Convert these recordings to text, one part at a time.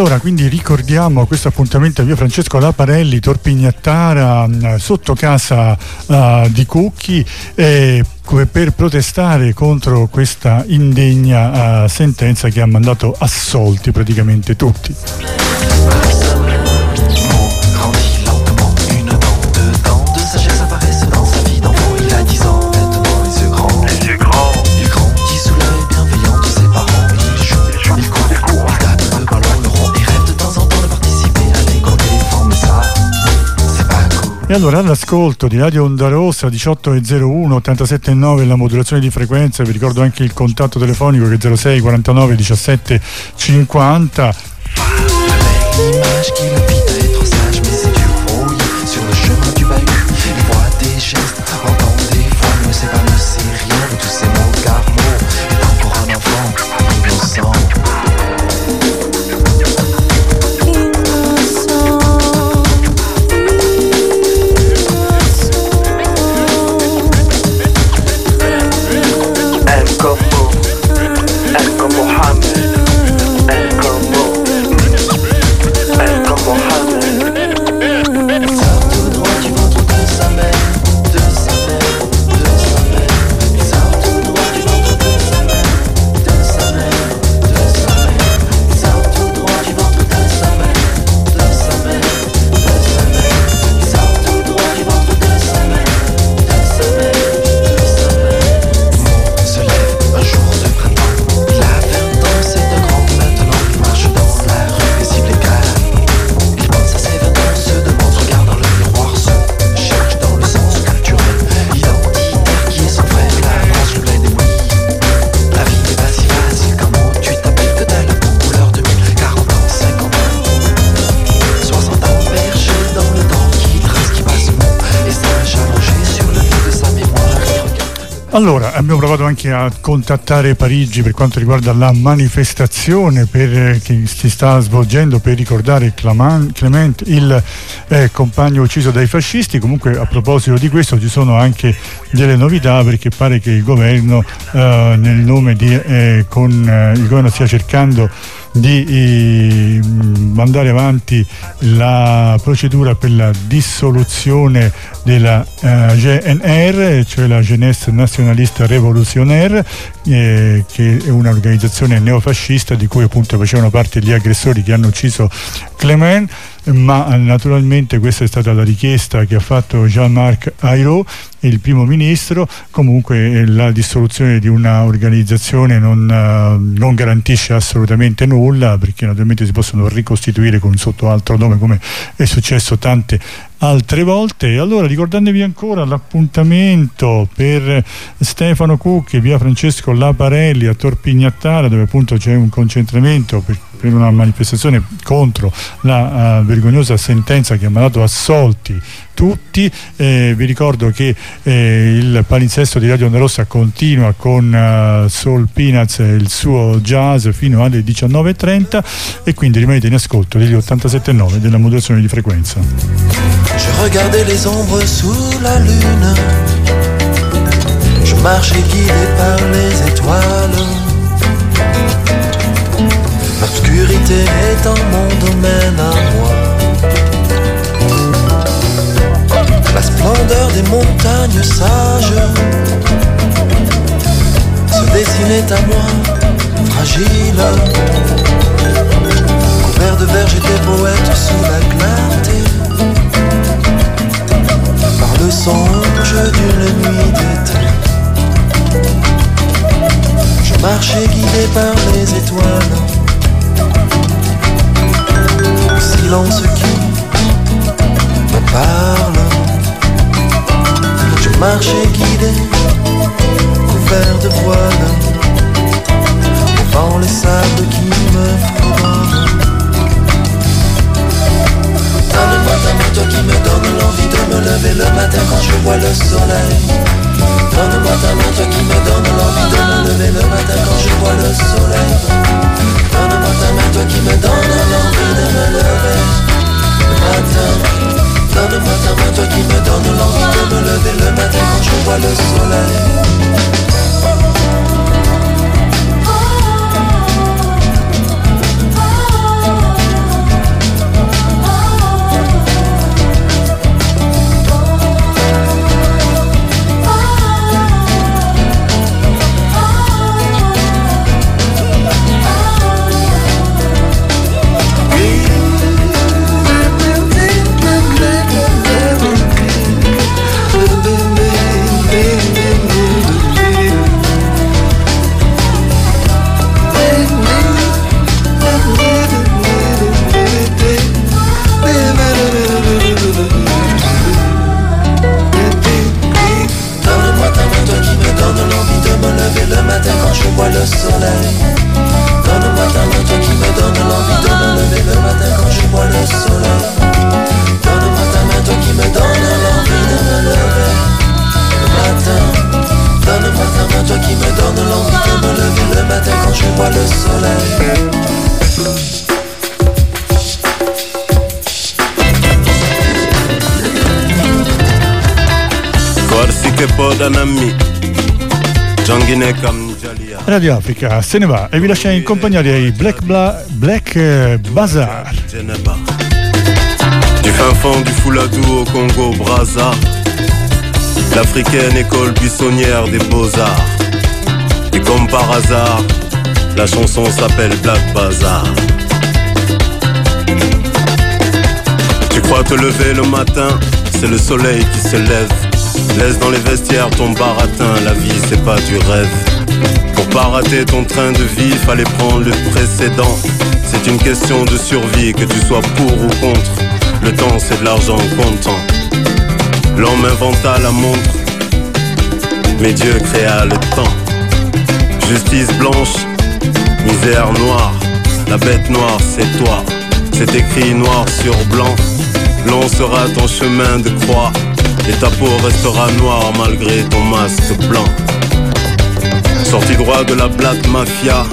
allora quindi ricordiamo questo appuntamento a via Francesco Laparelli, Torpignattara, mm, sotto casa uh, di Cucchi, eh, per protestare contro questa indegna uh, sentenza che ha mandato assolti praticamente tutti. E allora all'ascolto di Radio Onda Rossa 18.01 87.9 la modulazione di frequenza, vi ricordo anche il contatto telefonico che è 06 49 17 50. Allora, abbiamo provato anche a contattare Parigi per quanto riguarda la manifestazione per, eh, che si sta svolgendo per ricordare Clement, il eh, compagno ucciso dai fascisti. Comunque a proposito di questo ci sono anche delle novità perché pare che il governo eh, nel nome di eh, con eh, il governo stia cercando di eh, mandare avanti la procedura per la dissoluzione della eh, GNR, cioè la Jeunesse Nationaliste Révolutionnaire, eh, che è un'organizzazione neofascista di cui appunto facevano parte gli aggressori che hanno ucciso Clement ma naturalmente questa è stata la richiesta che ha fatto Jean-Marc Ayrault, il primo ministro, comunque eh, la dissoluzione di un'organizzazione non, uh, non, garantisce assolutamente nulla perché naturalmente si possono ricostituire con sotto altro nome come è successo tante altre volte. Allora ricordandovi ancora l'appuntamento per Stefano Cucchi, via Francesco Laparelli a Torpignattara dove appunto c'è un concentramento per, per, una manifestazione contro la uh, vergognosa sentenza che ha mandato assolti tutti. Eh, vi ricordo che eh, il palinsesto di Radio Onda Rossa continua con uh, Soul Peanuts e il suo jazz fino alle 19.30 e quindi rimanete in ascolto degli 87.9 della modulazione di frequenza. Je regardais les ombres sous la lune Je marchais guidé par les étoiles L'obscurité étant mon domaine à moi La splendeur des montagnes sages se dessinait à moi, fragile. Couvert de verges et des poètes sous la clarté. Le songe d'une nuit d'été. Je marchais guidé par les étoiles. Le silence qui me parle marché guidé, couvert de voile, devant les sables qui me fredonnent. Main, toi qui me donne l'envie de me lever le matin quand je vois le soleil. Donne-moi ta main, toi qui me donne l'envie de me lever le matin quand je vois le soleil. Donne-moi Radio Africa se ne va e vi lascia in compagnia dei Black, Bla Black uh, Bazaar. Du fin fond du Fouladou au Congo Brazza, l'africaine école buissonnière des beaux-arts. Et comme par hasard, la chanson s'appelle Black Bazaar. Tu crois te lever le matin, c'est le soleil qui se lève. Laisse dans les vestiaires ton baratin, la vie c'est pas du rêve. Pour pas rater ton train de vie, fallait prendre le précédent. C'est une question de survie, que tu sois pour ou contre. Le temps c'est de l'argent comptant. L'homme inventa la montre, mais Dieu créa le temps. Justice blanche, misère noire, la bête noire c'est toi. C'est écrit noir sur blanc, long sera ton chemin de croix. Et ta peau restera noire malgré ton masque blanc. Sorti droit de la black mafia,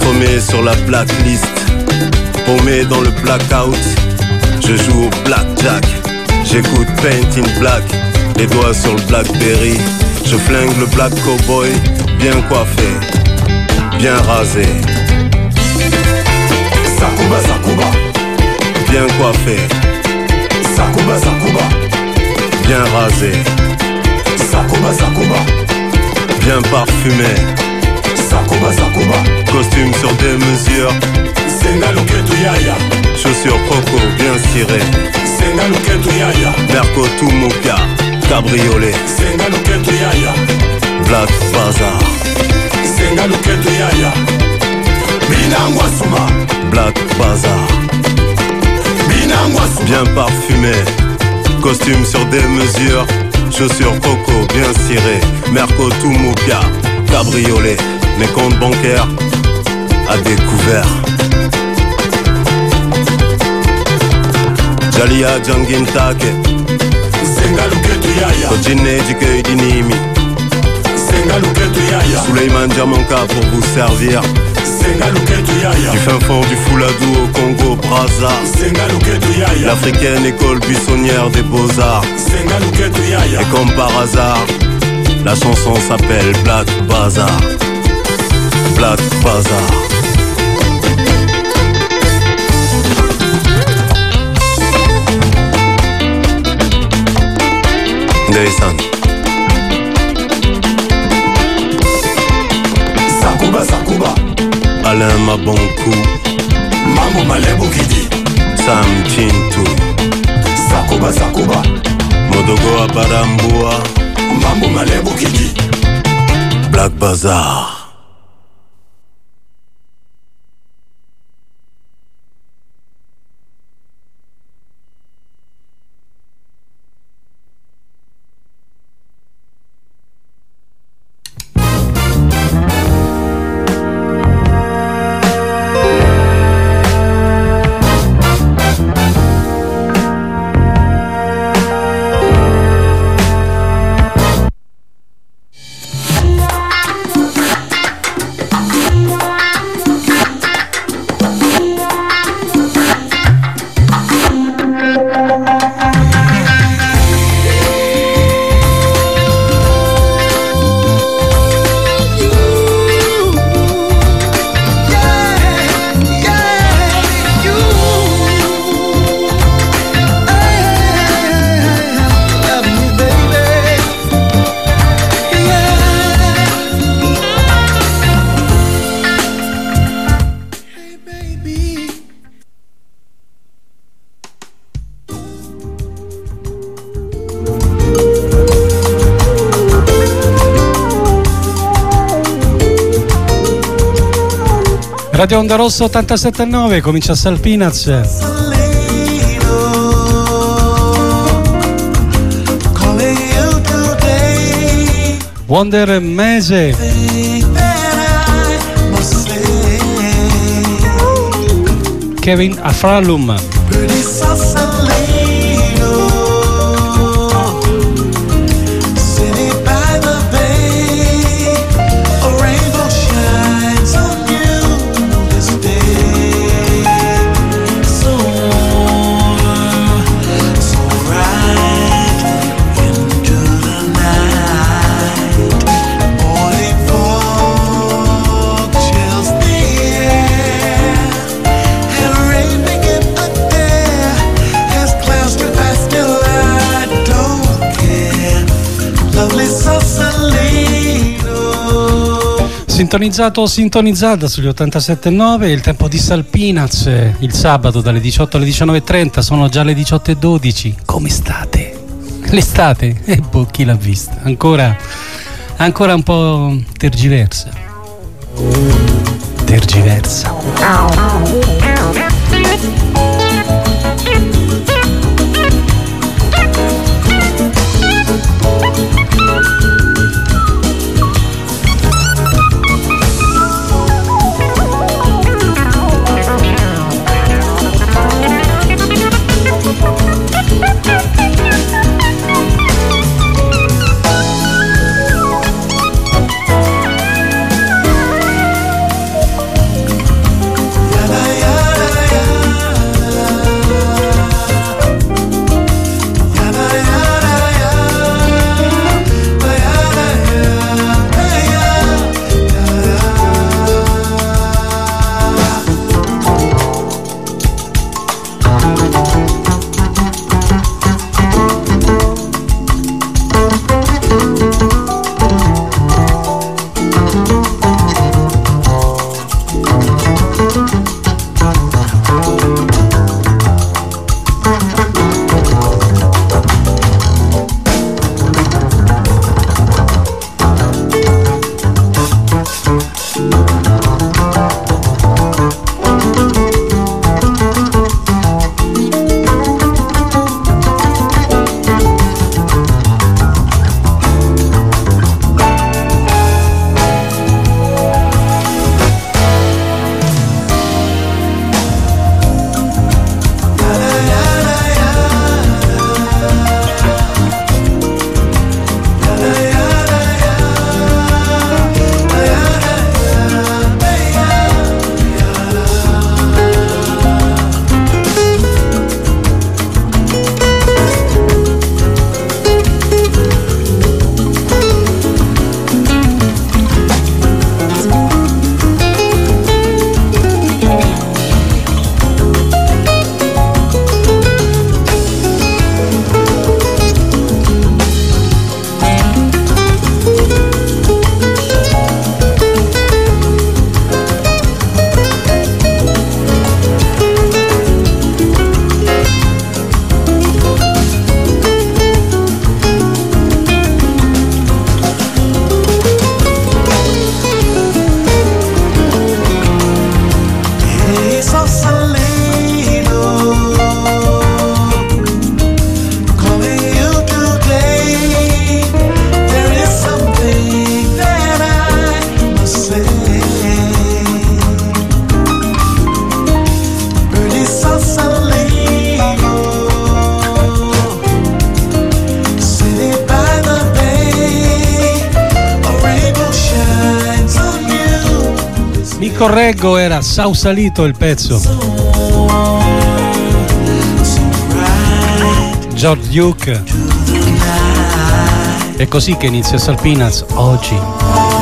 promet sur la blacklist. Paumé dans le blackout, je joue au blackjack. J'écoute Paint in Black, les doigts sur le Blackberry. Je flingue le black cowboy, bien coiffé, bien rasé. Sakuba Sakuba, bien coiffé. Sakuba Sakuba bien rasé. Sakuba Sakuba, bien parfumé. Sakuba Sakuba, costume sur des mesures. Yaya, chaussures coco bien cirées. Yaya, Merco Tumuka, cabriolet. Yaya, Black Bazaar. Yaya, Binangwa Suma, Black Bazaar. Binangwa bien parfumé costume sur des mesures, chaussures coco bien cirées, Merco Tumuka, cabriolet, mes comptes bancaires à découvert. Jalia Jangintake, Kojine Jikei Dinimi, Suleiman Diamanka pour vous servir. Du fin fond du Fouladou au Congo Brazza. L'africaine école buissonnière des beaux-arts. Et comme par hasard La chanson s'appelle Black Bazaar. Black Bazaar. Ndeysan Alain Mabonkou. Mambo Malebu Kidi. Sam Chintu. Sakuba Sakuba Modogo Abarambua Mambo Malebu Kidi. Black Bazaar Radio Onda Rosso 87.9 comincia Salpinaz. Wonder Mese. Kevin Afralum. Sintonizzato, sintonizzata sugli 87.9, il tempo di Salpinaz, il sabato dalle 18 alle 19.30, sono già le 18.12. Come state? L'estate? E eh, boh, chi l'ha vista? Ancora, ancora un po' tergiversa. Tergiversa. Correggo era Sausalito il pezzo. George Duke. È così che inizia Salpinaz oggi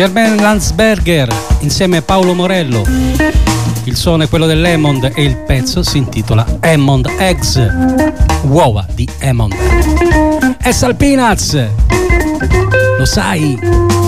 Germain Landsberger insieme a Paolo Morello. Il suono è quello dell'Emond e il pezzo si intitola Hammond Eggs, uova di Hammond. E Salpinaz, lo sai?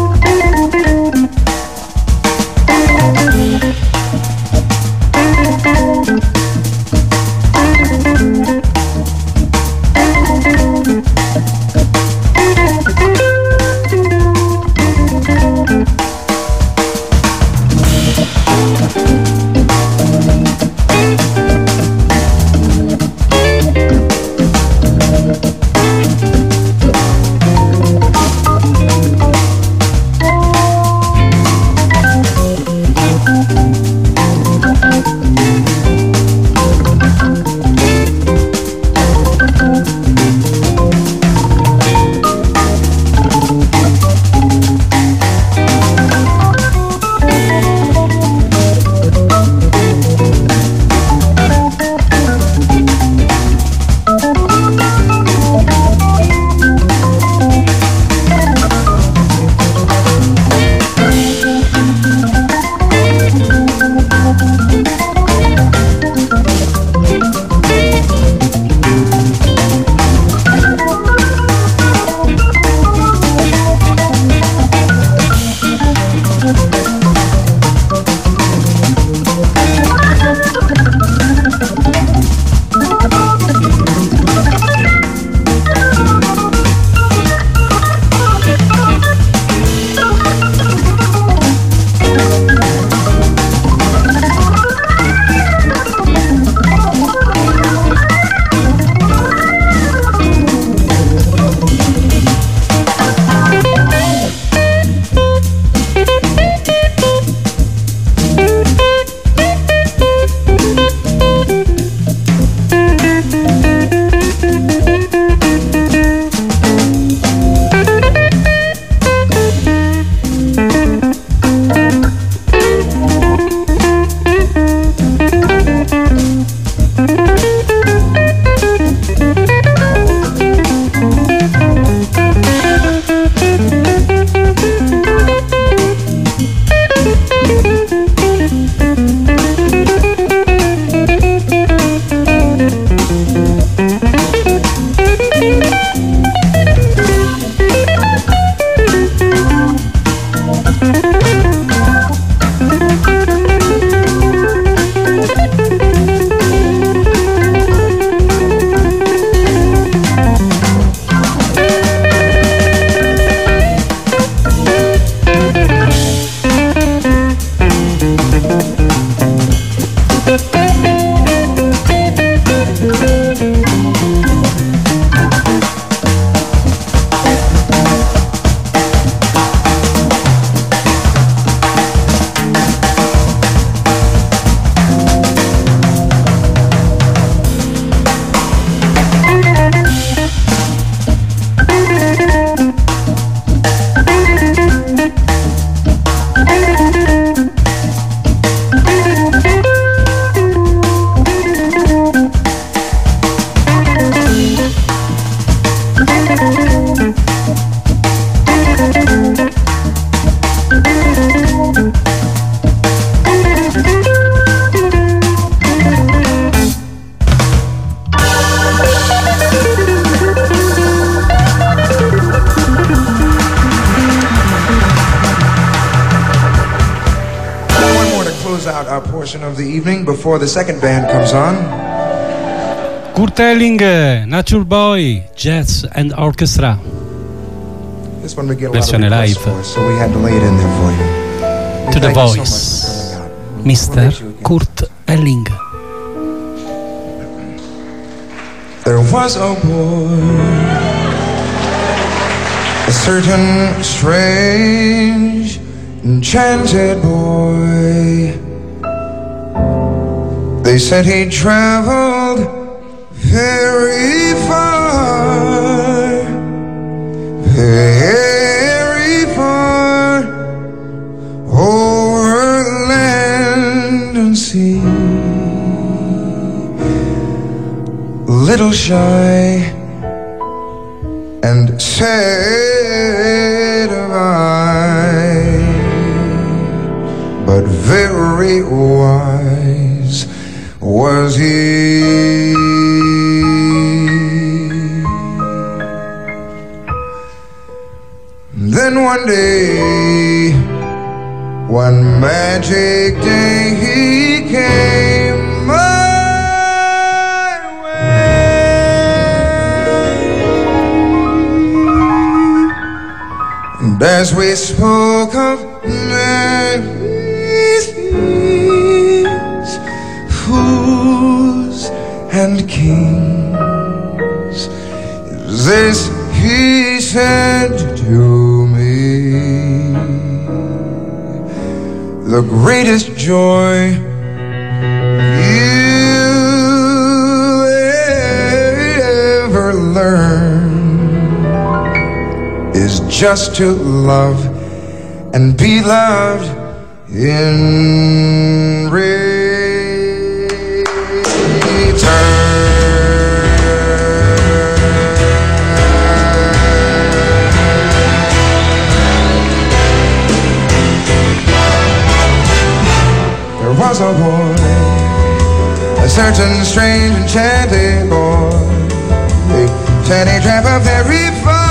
Before the second band comes on. Kurt Elling, uh, Nature Boy, Jazz and Orchestra. This one we get a Versione lot of live. for, so we had to lay it in there for you. We To the so voice. much for coming out. We'll Mr. miss you again. Kurt Elling. There was a boy, a certain strange, enchanted boy. They said he traveled very far, very far over land and sea. Little shy and said of I very wise was he. Then one day, one magic day, he came my way. And as we spoke of this he said to me, the greatest joy you ever learn is just to love and be loved in There a boy, a certain strange enchanted boy, a tiny tramp of fairy folk.